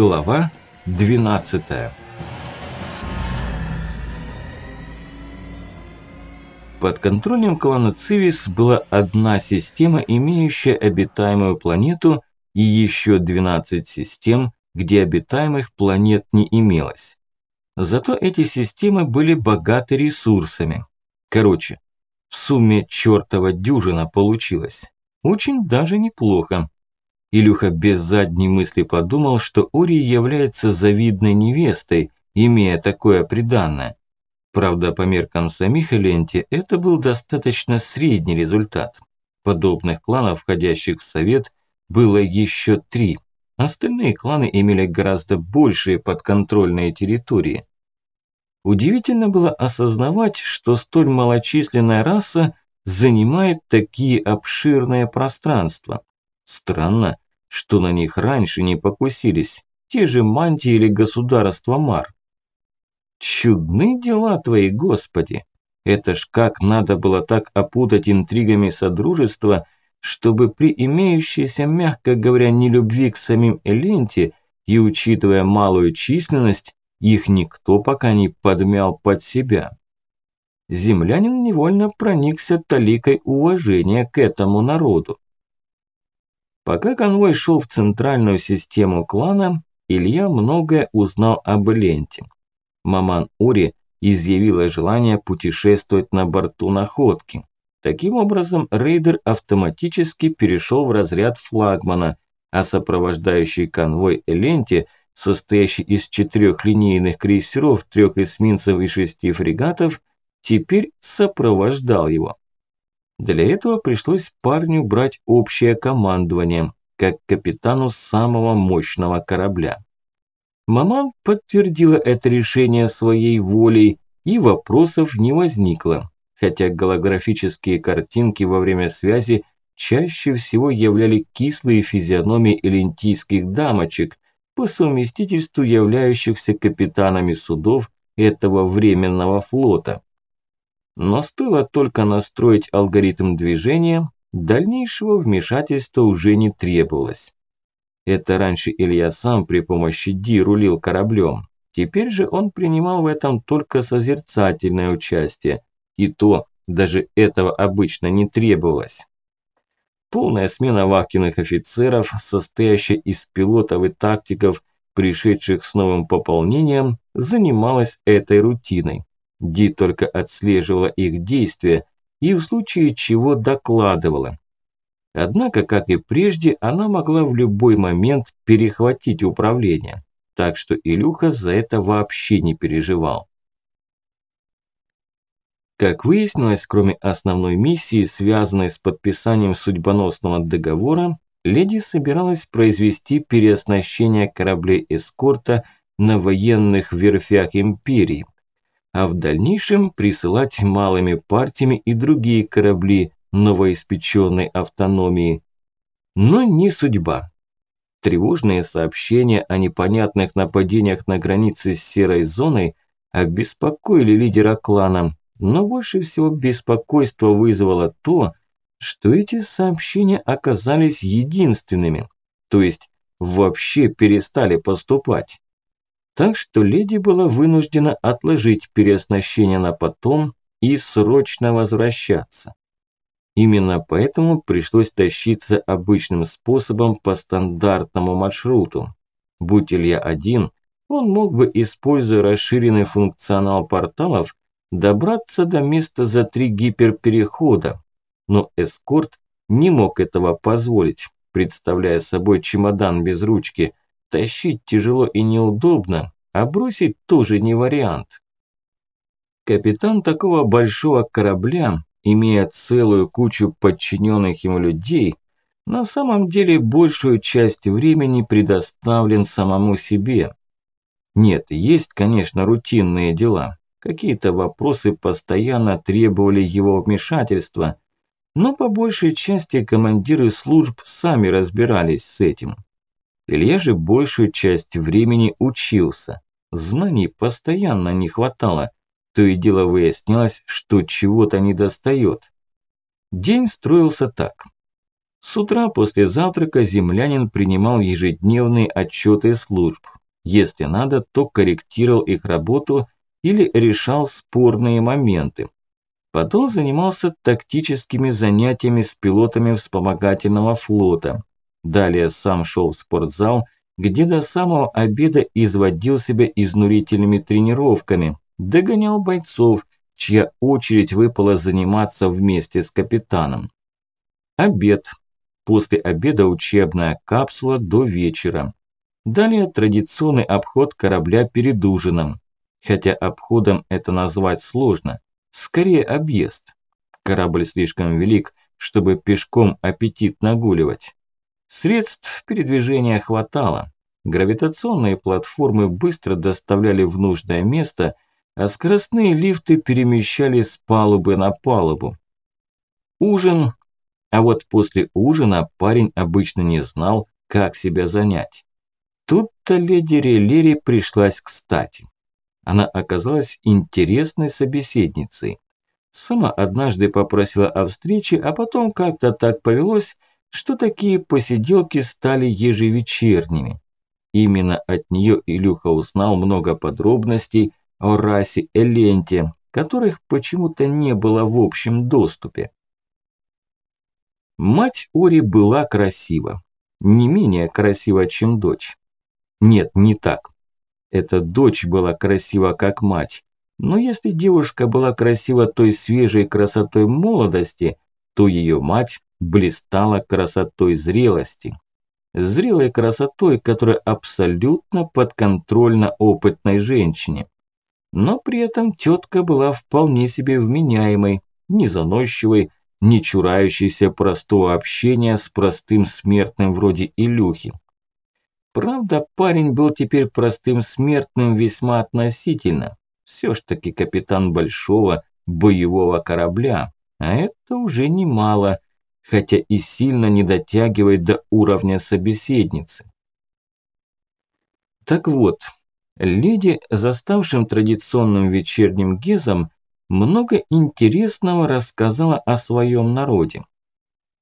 Глава 12 Под контролем клана Цивис была одна система, имеющая обитаемую планету, и еще 12 систем, где обитаемых планет не имелось. Зато эти системы были богаты ресурсами. Короче, в сумме чертова дюжина получилось. Очень даже неплохо. Илюха без задней мысли подумал, что Ори является завидной невестой, имея такое приданное. Правда, по меркам самих Эленти, это был достаточно средний результат. Подобных кланов, входящих в совет, было еще три. Остальные кланы имели гораздо большие подконтрольные территории. Удивительно было осознавать, что столь малочисленная раса занимает такие обширные пространства. Странно, что на них раньше не покусились те же мантии или государства Мар. Чудны дела твои, Господи! Это ж как надо было так опутать интригами Содружества, чтобы при имеющейся, мягко говоря, нелюбви к самим Эленте и учитывая малую численность, их никто пока не подмял под себя. Землянин невольно проникся таликой уважения к этому народу. Пока конвой шел в центральную систему клана, Илья многое узнал об Ленте. Маман Ури изъявила желание путешествовать на борту находки. Таким образом, рейдер автоматически перешел в разряд флагмана, а сопровождающий конвой Эленте, состоящий из четырех линейных крейсеров, трех эсминцев и шести фрегатов, теперь сопровождал его. Для этого пришлось парню брать общее командование, как капитану самого мощного корабля. Маман подтвердила это решение своей волей, и вопросов не возникло, хотя голографические картинки во время связи чаще всего являли кислые физиономии элентийских дамочек, по совместительству являющихся капитанами судов этого временного флота. Но стоило только настроить алгоритм движения, дальнейшего вмешательства уже не требовалось. Это раньше Илья сам при помощи Ди рулил кораблем. Теперь же он принимал в этом только созерцательное участие. И то, даже этого обычно не требовалось. Полная смена вахтенных офицеров, состоящая из пилотов и тактиков, пришедших с новым пополнением, занималась этой рутиной. Ди только отслеживала их действия и в случае чего докладывала. Однако, как и прежде, она могла в любой момент перехватить управление, так что Илюха за это вообще не переживал. Как выяснилось, кроме основной миссии, связанной с подписанием судьбоносного договора, леди собиралась произвести переоснащение кораблей эскорта на военных верфях Империи, а в дальнейшем присылать малыми партиями и другие корабли новоиспеченной автономии. Но не судьба. Тревожные сообщения о непонятных нападениях на границе с серой зоной обеспокоили лидера клана, но больше всего беспокойство вызвало то, что эти сообщения оказались единственными, то есть вообще перестали поступать. Так что леди была вынуждена отложить переоснащение на потом и срочно возвращаться. Именно поэтому пришлось тащиться обычным способом по стандартному маршруту. Будь Илья один, он мог бы, используя расширенный функционал порталов, добраться до места за три гиперперехода. Но эскорт не мог этого позволить, представляя собой чемодан без ручки, Тащить тяжело и неудобно, а бросить тоже не вариант. Капитан такого большого корабля, имея целую кучу подчиненных ему людей, на самом деле большую часть времени предоставлен самому себе. Нет, есть, конечно, рутинные дела. Какие-то вопросы постоянно требовали его вмешательства, но по большей части командиры служб сами разбирались с этим. Илья же большую часть времени учился. Знаний постоянно не хватало. То и дело выяснялось, что чего-то недостает. День строился так. С утра после завтрака землянин принимал ежедневные отчеты служб. Если надо, то корректировал их работу или решал спорные моменты. Потом занимался тактическими занятиями с пилотами вспомогательного флота. Далее сам шел в спортзал, где до самого обеда изводил себя изнурительными тренировками, догонял бойцов, чья очередь выпала заниматься вместе с капитаном. Обед. После обеда учебная капсула до вечера. Далее традиционный обход корабля перед ужином. Хотя обходом это назвать сложно. Скорее объезд. Корабль слишком велик, чтобы пешком аппетит нагуливать. Средств передвижения хватало. Гравитационные платформы быстро доставляли в нужное место, а скоростные лифты перемещали с палубы на палубу. Ужин. А вот после ужина парень обычно не знал, как себя занять. Тут-то леди Релери пришлась кстати. Она оказалась интересной собеседницей. Сама однажды попросила о встрече, а потом как-то так повелось, что такие посиделки стали ежевечерними. Именно от нее Илюха узнал много подробностей о расе Эленте, которых почему-то не было в общем доступе. Мать Ори была красива, не менее красива, чем дочь. Нет, не так. Эта дочь была красива, как мать. Но если девушка была красива той свежей красотой молодости, то ее мать блистала красотой зрелости. Зрелой красотой, которая абсолютно подконтрольна опытной женщине. Но при этом тетка была вполне себе вменяемой, не заносчивой, не чурающейся простого общения с простым смертным вроде Илюхи. Правда, парень был теперь простым смертным весьма относительно. Все ж таки капитан большого боевого корабля, а это уже немало, хотя и сильно не дотягивает до уровня собеседницы. Так вот, леди, заставшим традиционным вечерним гезом, много интересного рассказала о своем народе.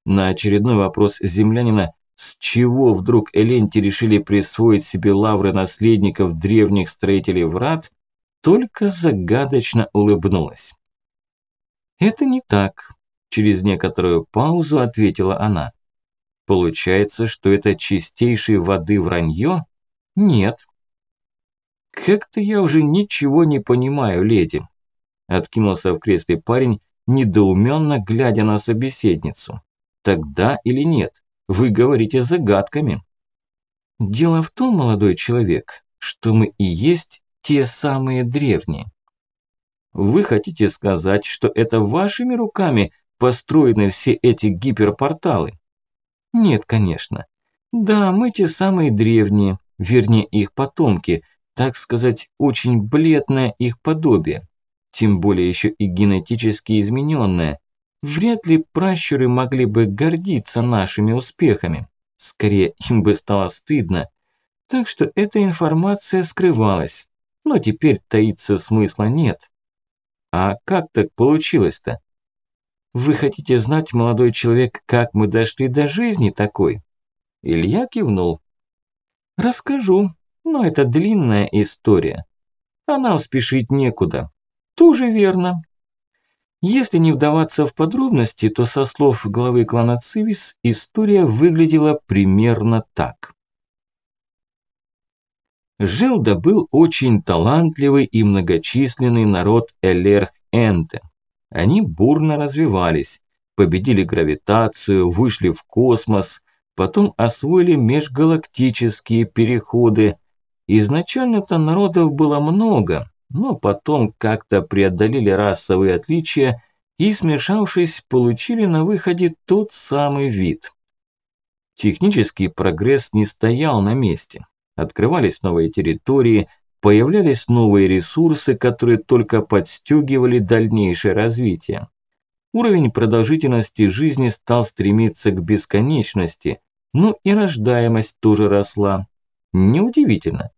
На очередной вопрос землянина с чего вдруг Эленти решили присвоить себе лавры наследников древних строителей врат, только загадочно улыбнулась. «Это не так», – через некоторую паузу ответила она. «Получается, что это чистейшей воды вранье? Нет». «Как-то я уже ничего не понимаю, леди», – откинулся в кресле парень, недоуменно глядя на собеседницу. «Тогда или нет?» Вы говорите загадками. Дело в том, молодой человек, что мы и есть те самые древние. Вы хотите сказать, что это вашими руками построены все эти гиперпорталы? Нет, конечно. Да, мы те самые древние, вернее их потомки, так сказать, очень бледное их подобие. Тем более еще и генетически измененное. Вряд ли пращуры могли бы гордиться нашими успехами. Скорее, им бы стало стыдно. Так что эта информация скрывалась. Но теперь таиться смысла нет. А как так получилось-то? Вы хотите знать, молодой человек, как мы дошли до жизни такой? Илья кивнул. Расскажу, но это длинная история. А нам спешить некуда. Тоже верно. Если не вдаваться в подробности, то со слов главы клана Цивис история выглядела примерно так. Жил да был очень талантливый и многочисленный народ Элерх-Энте. Они бурно развивались, победили гравитацию, вышли в космос, потом освоили межгалактические переходы. Изначально-то народов было много, но потом как-то преодолели расовые отличия и, смешавшись, получили на выходе тот самый вид. Технический прогресс не стоял на месте. Открывались новые территории, появлялись новые ресурсы, которые только подстегивали дальнейшее развитие. Уровень продолжительности жизни стал стремиться к бесконечности, но и рождаемость тоже росла. Неудивительно.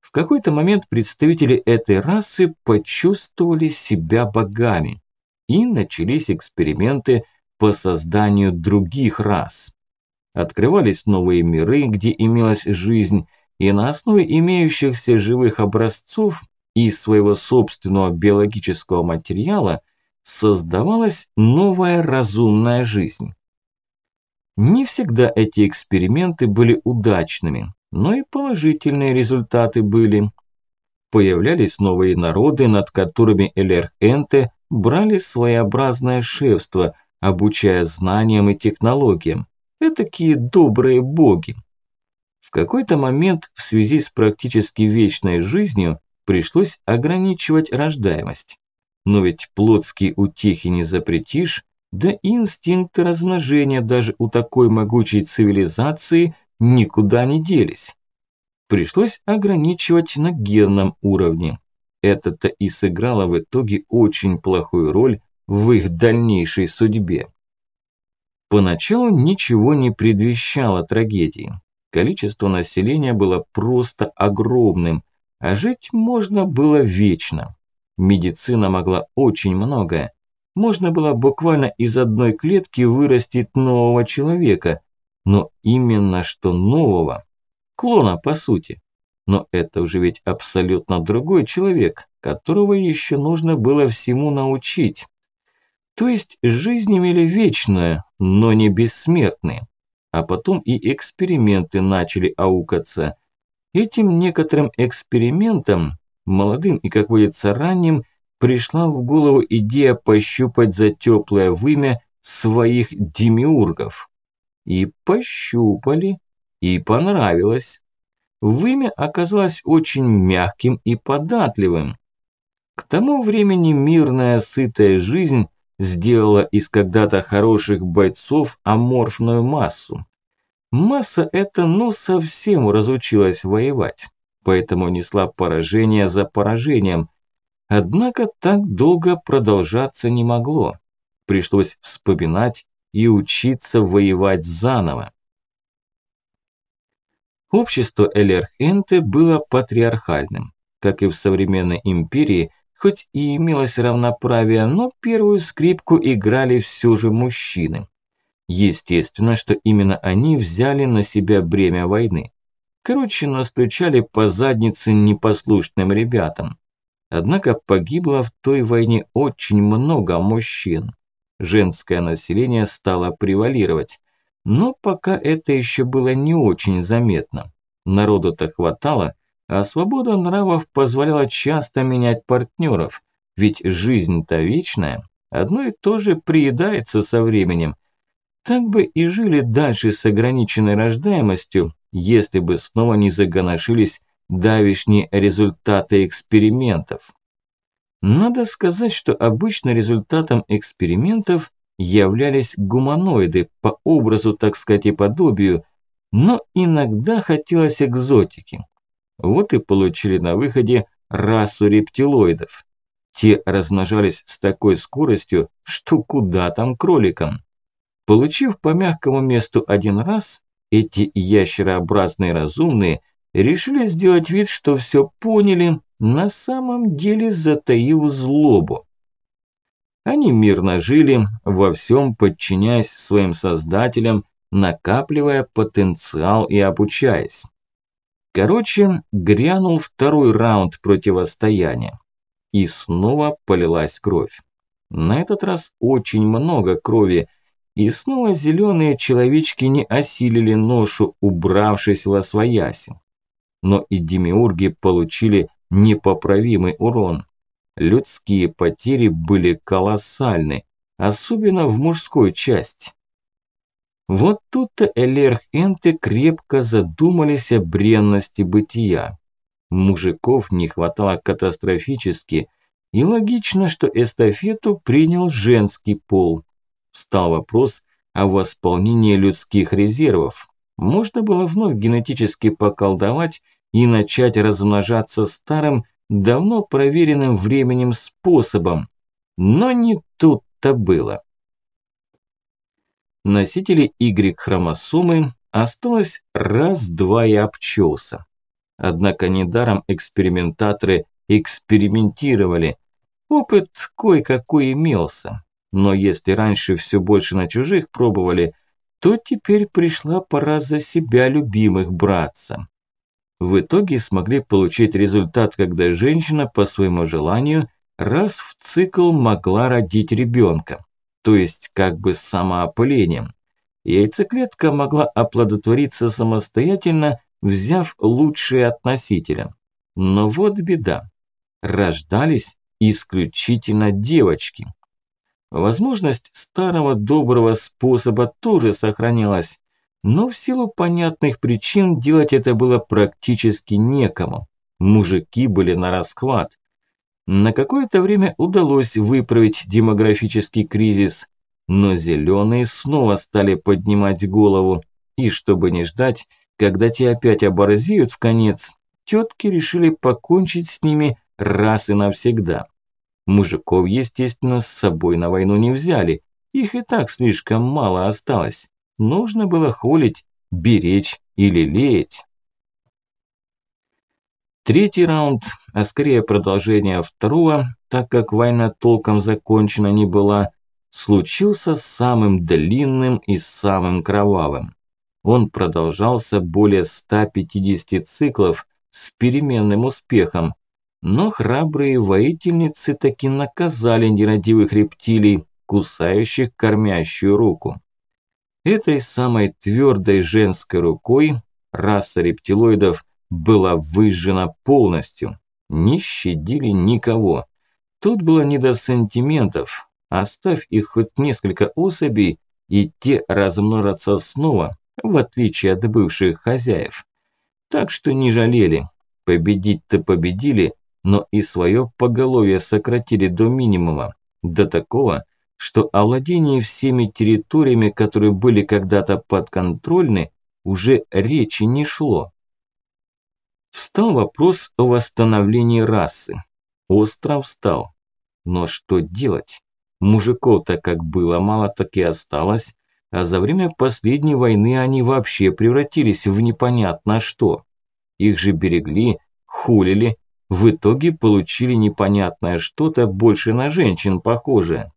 В какой-то момент представители этой расы почувствовали себя богами, и начались эксперименты по созданию других рас. открывались новые миры, где имелась жизнь, и на основе имеющихся живых образцов и своего собственного биологического материала создавалась новая разумная жизнь. Не всегда эти эксперименты были удачными, но и положительные результаты были. Появлялись новые народы, над которыми Элерхенте брали своеобразное шефство, обучая знаниям и технологиям. Этакие добрые боги. В какой-то момент в связи с практически вечной жизнью пришлось ограничивать рождаемость. Но ведь плотские утехи не запретишь, да и инстинкты размножения даже у такой могучей цивилизации никуда не делись. Пришлось ограничивать на генном уровне. Это-то и сыграло в итоге очень плохую роль в их дальнейшей судьбе. Поначалу ничего не предвещало трагедии. Количество населения было просто огромным, а жить можно было вечно. Медицина могла очень многое. Можно было буквально из одной клетки вырастить нового человека, но именно что нового. Клона, по сути. Но это уже ведь абсолютно другой человек, которого еще нужно было всему научить. То есть жизнь имели вечную, но не бессмертные. А потом и эксперименты начали аукаться. Этим некоторым экспериментам, молодым и, как водится, ранним, пришла в голову идея пощупать за теплое вымя своих демиургов. И пощупали, и понравилось. Вымя оказалось очень мягким и податливым. К тому времени мирная, сытая жизнь сделала из когда-то хороших бойцов аморфную массу. Масса эта ну совсем разучилась воевать, поэтому несла поражение за поражением. Однако так долго продолжаться не могло. Пришлось вспоминать и учиться воевать заново. Общество Элерхенте было патриархальным. Как и в современной империи, хоть и имелось равноправие, но первую скрипку играли все же мужчины. Естественно, что именно они взяли на себя бремя войны. Короче, настучали по заднице непослушным ребятам. Однако погибло в той войне очень много мужчин. Женское население стало превалировать. Но пока это еще было не очень заметно. Народу-то хватало, а свобода нравов позволяла часто менять партнеров, ведь жизнь-то вечная, одно и то же приедается со временем. Так бы и жили дальше с ограниченной рождаемостью, если бы снова не загоношились давишние результаты экспериментов. Надо сказать, что обычно результатом экспериментов являлись гуманоиды по образу, так сказать, и подобию, но иногда хотелось экзотики. Вот и получили на выходе расу рептилоидов. Те размножались с такой скоростью, что куда там кроликам. Получив по мягкому месту один раз, эти ящерообразные разумные решили сделать вид, что все поняли, на самом деле затаив злобу. Они мирно жили, во всем подчиняясь своим создателям, накапливая потенциал и обучаясь. Короче, грянул второй раунд противостояния. И снова полилась кровь. На этот раз очень много крови, и снова зеленые человечки не осилили ношу, убравшись во свояси. Но и демиурги получили непоправимый урон. Людские потери были колоссальны, особенно в мужской части. Вот тут-то Элерх Энте крепко задумались о бренности бытия. Мужиков не хватало катастрофически, и логично, что эстафету принял женский пол. Встал вопрос о восполнении людских резервов. Можно было вновь генетически поколдовать и начать размножаться старым, давно проверенным временем способом. Но не тут-то было. Носители Y-хромосомы осталось раз-два и обчелся. Однако недаром экспериментаторы экспериментировали. Опыт кое-какой имелся. Но если раньше все больше на чужих пробовали, то теперь пришла пора за себя любимых браться. В итоге смогли получить результат, когда женщина по своему желанию раз в цикл могла родить ребенка, то есть как бы самоопылением. Яйцеклетка могла оплодотвориться самостоятельно, взяв лучшие от. Но вот беда. Рождались исключительно девочки. Возможность старого доброго способа тоже сохранилась, но в силу понятных причин делать это было практически некому. Мужики были на расхват. На какое-то время удалось выправить демографический кризис, но зеленые снова стали поднимать голову, и чтобы не ждать, когда те опять оборзеют в конец, тетки решили покончить с ними раз и навсегда. Мужиков, естественно, с собой на войну не взяли, их и так слишком мало осталось. Нужно было холить, беречь или леять. Третий раунд, а скорее продолжение второго, так как война толком закончена не была, случился самым длинным и самым кровавым. Он продолжался более 150 циклов с переменным успехом, но храбрые воительницы таки наказали нерадивых рептилий, кусающих кормящую руку. Этой самой твердой женской рукой раса рептилоидов была выжжена полностью. Не щадили никого. Тут было не до сантиментов. Оставь их хоть несколько особей, и те размножатся снова, в отличие от бывших хозяев. Так что не жалели. Победить-то победили, но и свое поголовье сократили до минимума, до такого, что о владении всеми территориями, которые были когда-то подконтрольны, уже речи не шло. Встал вопрос о восстановлении расы. Остров встал. Но что делать? Мужиков-то как было мало, так и осталось, а за время последней войны они вообще превратились в непонятно что. Их же берегли, хулили, в итоге получили непонятное что-то больше на женщин похожее.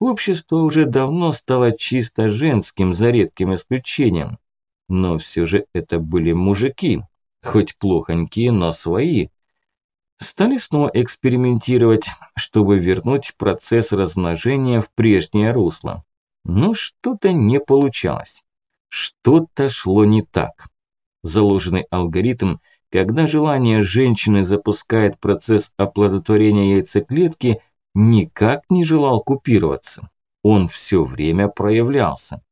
Общество уже давно стало чисто женским, за редким исключением. Но все же это были мужики, хоть плохонькие, но свои. Стали снова экспериментировать, чтобы вернуть процесс размножения в прежнее русло. Но что-то не получалось. Что-то шло не так. Заложенный алгоритм – когда желание женщины запускает процесс оплодотворения яйцеклетки, никак не желал купироваться. Он все время проявлялся.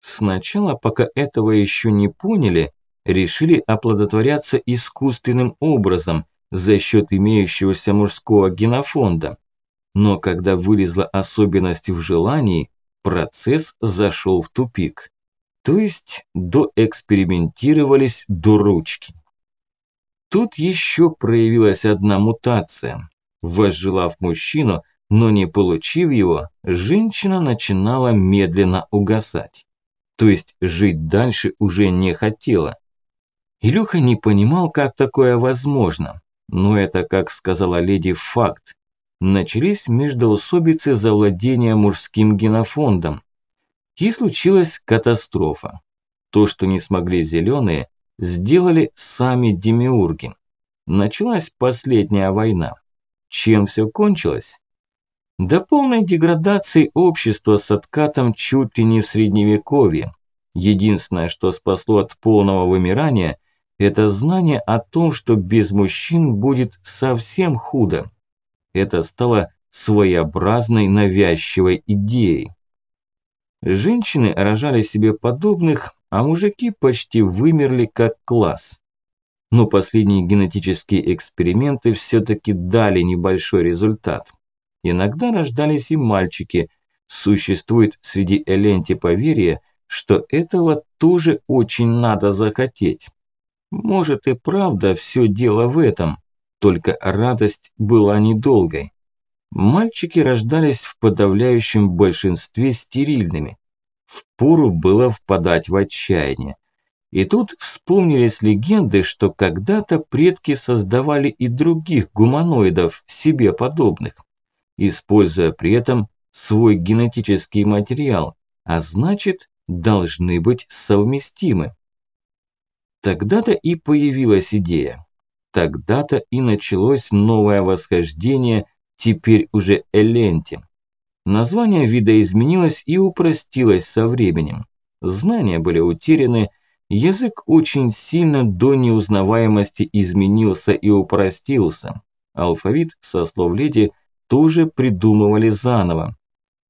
Сначала, пока этого еще не поняли, решили оплодотворяться искусственным образом за счет имеющегося мужского генофонда. Но когда вылезла особенность в желании, процесс зашел в тупик. То есть доэкспериментировались до ручки. Тут еще проявилась одна мутация. Возжелав мужчину, но не получив его, женщина начинала медленно угасать. То есть жить дальше уже не хотела. Илюха не понимал, как такое возможно. Но это, как сказала леди, факт. Начались междоусобицы за владение мужским генофондом. И случилась катастрофа. То, что не смогли зеленые, сделали сами демиурги. Началась последняя война. Чем все кончилось? До полной деградации общества с откатом чуть ли не в средневековье. Единственное, что спасло от полного вымирания, это знание о том, что без мужчин будет совсем худо. Это стало своеобразной навязчивой идеей. Женщины рожали себе подобных, а мужики почти вымерли как класс. Но последние генетические эксперименты все-таки дали небольшой результат. Иногда рождались и мальчики. Существует среди Эленти поверье, что этого тоже очень надо захотеть. Может и правда все дело в этом, только радость была недолгой. Мальчики рождались в подавляющем большинстве стерильными впору было впадать в отчаяние. И тут вспомнились легенды, что когда-то предки создавали и других гуманоидов, себе подобных, используя при этом свой генетический материал, а значит, должны быть совместимы. Тогда-то и появилась идея. Тогда-то и началось новое восхождение, теперь уже Эленти. Название вида изменилось и упростилось со временем. Знания были утеряны, язык очень сильно до неузнаваемости изменился и упростился. Алфавит со слов леди тоже придумывали заново.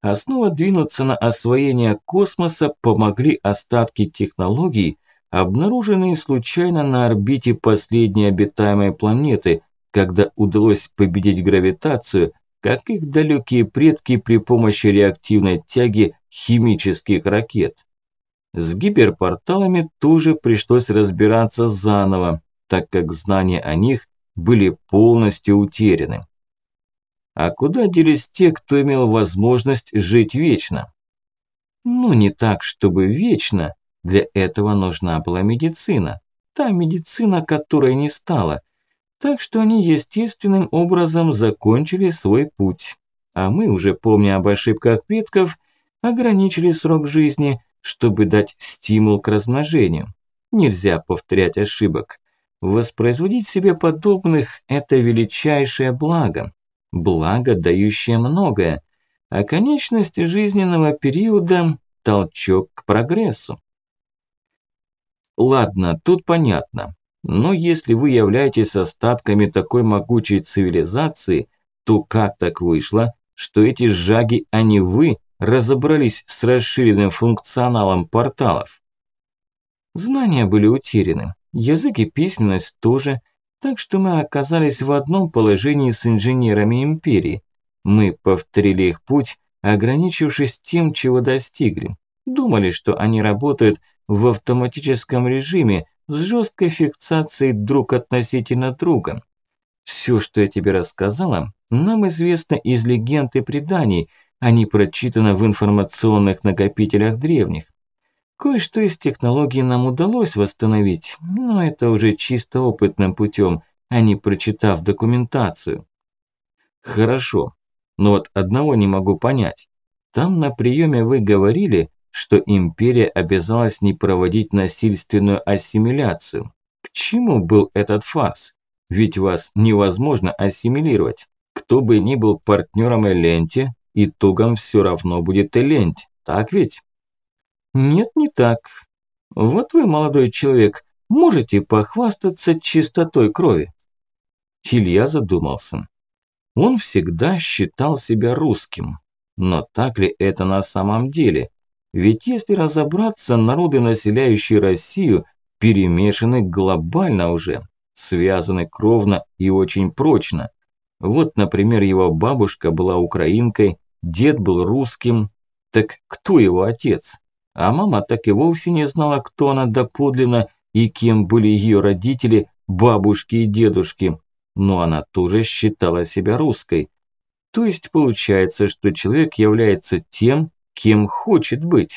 А снова двинуться на освоение космоса помогли остатки технологий, обнаруженные случайно на орбите последней обитаемой планеты, когда удалось победить гравитацию как их далекие предки при помощи реактивной тяги химических ракет. С гиперпорталами тоже пришлось разбираться заново, так как знания о них были полностью утеряны. А куда делись те, кто имел возможность жить вечно? Ну, не так, чтобы вечно. Для этого нужна была медицина. Та медицина, которой не стало – так что они естественным образом закончили свой путь. А мы, уже помня об ошибках предков, ограничили срок жизни, чтобы дать стимул к размножению. Нельзя повторять ошибок. Воспроизводить себе подобных – это величайшее благо. Благо, дающее многое. А конечность жизненного периода – толчок к прогрессу. Ладно, тут понятно. Но если вы являетесь остатками такой могучей цивилизации, то как так вышло, что эти жаги, а не вы, разобрались с расширенным функционалом порталов? Знания были утеряны, язык и письменность тоже, так что мы оказались в одном положении с инженерами Империи. Мы повторили их путь, ограничившись тем, чего достигли. Думали, что они работают в автоматическом режиме, с жесткой фиксацией друг относительно друга. Все, что я тебе рассказала, нам известно из легенд и преданий, а не прочитано в информационных накопителях древних. Кое-что из технологий нам удалось восстановить, но это уже чисто опытным путем, а не прочитав документацию. Хорошо, но вот одного не могу понять. Там на приеме вы говорили, что империя обязалась не проводить насильственную ассимиляцию. К чему был этот фарс? Ведь вас невозможно ассимилировать. Кто бы ни был партнером Эленти, итогом все равно будет Эленти, так ведь? Нет, не так. Вот вы, молодой человек, можете похвастаться чистотой крови. Илья задумался. Он всегда считал себя русским. Но так ли это на самом деле? Ведь если разобраться, народы, населяющие Россию, перемешаны глобально уже, связаны кровно и очень прочно. Вот, например, его бабушка была украинкой, дед был русским. Так кто его отец? А мама так и вовсе не знала, кто она доподлинно и кем были ее родители, бабушки и дедушки. Но она тоже считала себя русской. То есть получается, что человек является тем, кем хочет быть.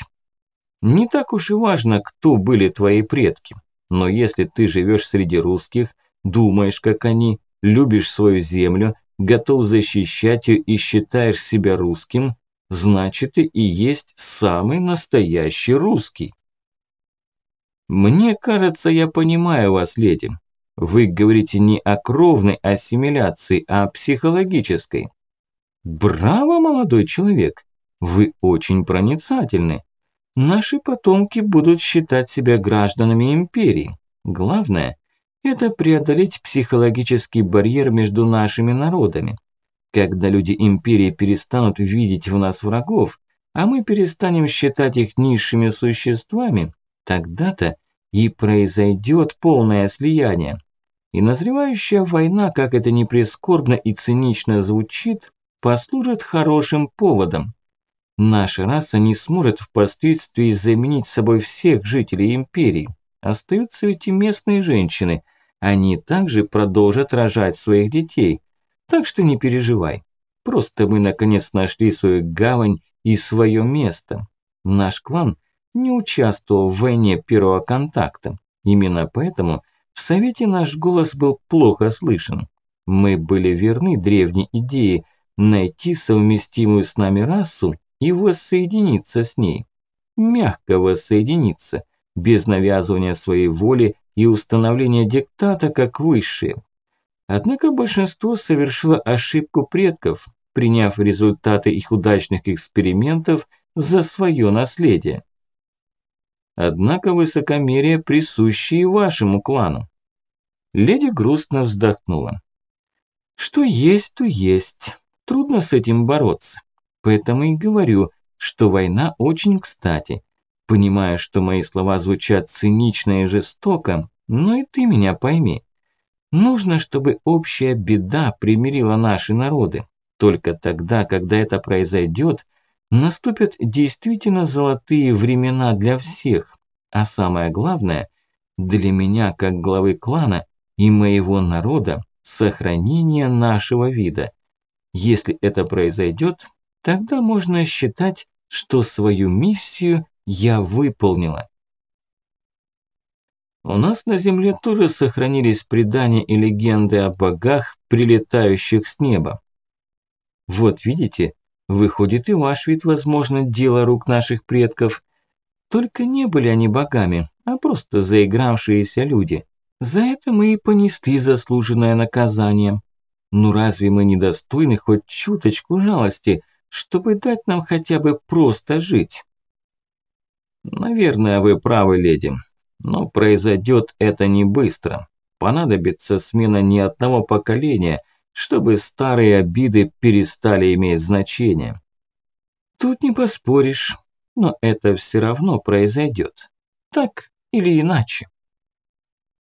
Не так уж и важно, кто были твои предки. Но если ты живешь среди русских, думаешь, как они, любишь свою землю, готов защищать ее и считаешь себя русским, значит ты и есть самый настоящий русский. Мне кажется, я понимаю вас, леди. Вы говорите не о кровной ассимиляции, а о психологической. Браво, молодой человек! Вы очень проницательны. Наши потомки будут считать себя гражданами империи. Главное – это преодолеть психологический барьер между нашими народами. Когда люди империи перестанут видеть в нас врагов, а мы перестанем считать их низшими существами, тогда-то и произойдет полное слияние. И назревающая война, как это ни прискорбно и цинично звучит, послужит хорошим поводом. Наша раса не сможет впоследствии заменить собой всех жителей империи. Остаются ведь и местные женщины. Они также продолжат рожать своих детей. Так что не переживай. Просто мы наконец нашли свою гавань и свое место. Наш клан не участвовал в войне первого контакта. Именно поэтому в Совете наш голос был плохо слышен. Мы были верны древней идее найти совместимую с нами расу и воссоединиться с ней. мягко воссоединиться, без навязывания своей воли и установления диктата как высшие. Однако большинство совершило ошибку предков, приняв результаты их удачных экспериментов за свое наследие. Однако высокомерие присуще и вашему клану. Леди грустно вздохнула. Что есть, то есть. Трудно с этим бороться. Поэтому и говорю, что война очень кстати. Понимая, что мои слова звучат цинично и жестоко, но и ты меня пойми. Нужно, чтобы общая беда примирила наши народы. Только тогда, когда это произойдет, наступят действительно золотые времена для всех. А самое главное, для меня, как главы клана и моего народа, сохранение нашего вида. Если это произойдет, тогда можно считать, что свою миссию я выполнила. У нас на Земле тоже сохранились предания и легенды о богах, прилетающих с неба. Вот видите, выходит и ваш вид, возможно, дело рук наших предков. Только не были они богами, а просто заигравшиеся люди. За это мы и понесли заслуженное наказание. Ну разве мы недостойны хоть чуточку жалости, чтобы дать нам хотя бы просто жить? Наверное, вы правы, леди. Но произойдет это не быстро. Понадобится смена не одного поколения, чтобы старые обиды перестали иметь значение. Тут не поспоришь, но это все равно произойдет. Так или иначе.